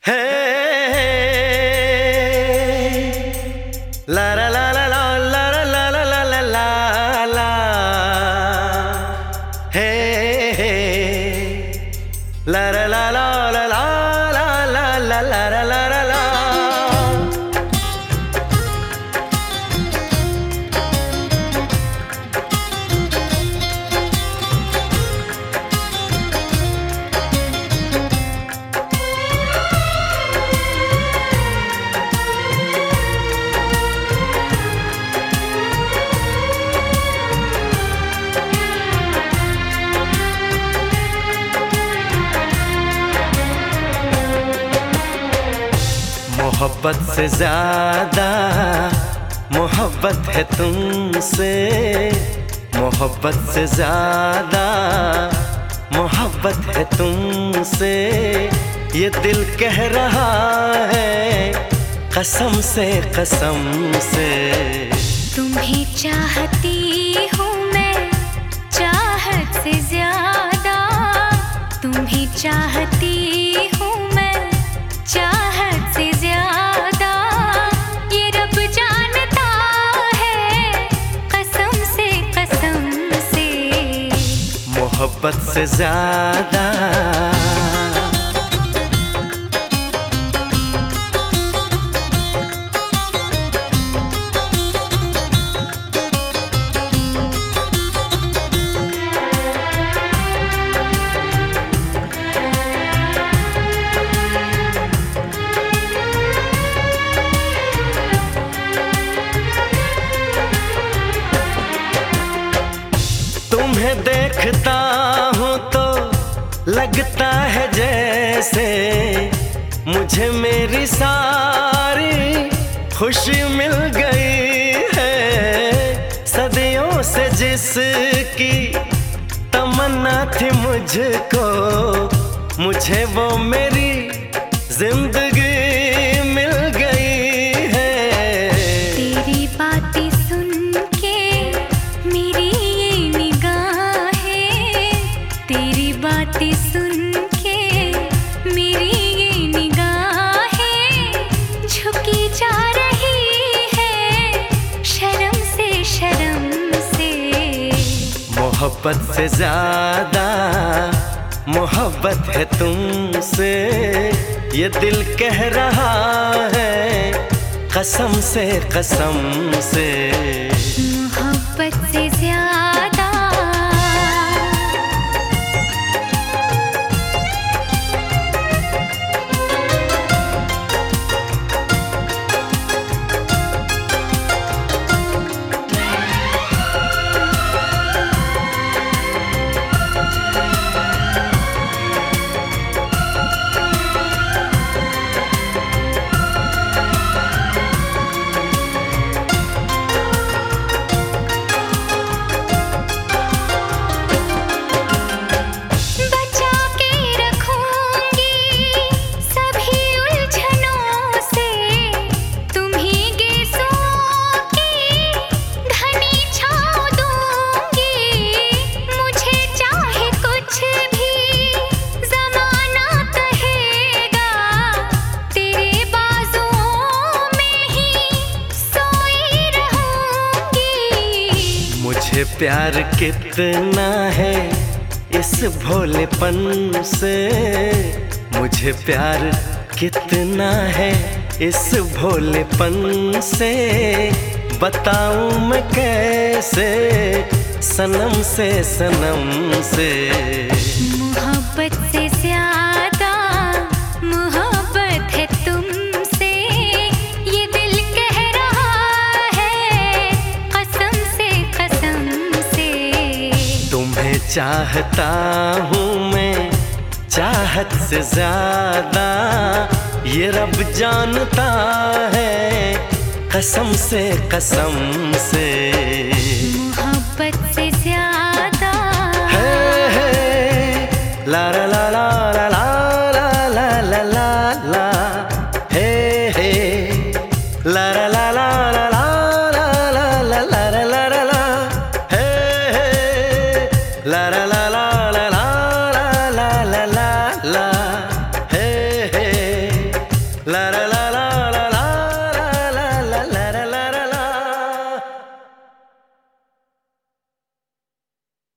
Hey! मोहब्बत से ज़्यादा मोहब्बत है तुमसे। मोहब्बत से ज़्यादा मोहब्बत है तुमसे। ये दिल कह रहा है कसम से कसम से। तुम्हें चाहती हूँ मैं चाहत से ज़्यादा। तुम्हें चाहती मोहब्बत से ज़्यादा। देखता जैसे मुझे मेरी सारी खुशी मिल गई है। सदियों से जिसकी तमन्ना थी मुझको, मुझे वो मेरी ज़िंदगी मोहब्बत से ज़्यादा मोहब्बत है तुमसे। ये दिल कह रहा है कसम से कसम से। मोहब्बत मुझे प्यार कितना है इस भोलेपन से। मुझे प्यार कितना है इस भोलेपन से। बताऊँ मैं कैसे सनम से सनम से। चाहता हूँ मैं चाहत से ज़्यादा। ये रब जानता है कसम से कसम से। मोहब्बत से ज़्यादा। है, हे। ला ला ला।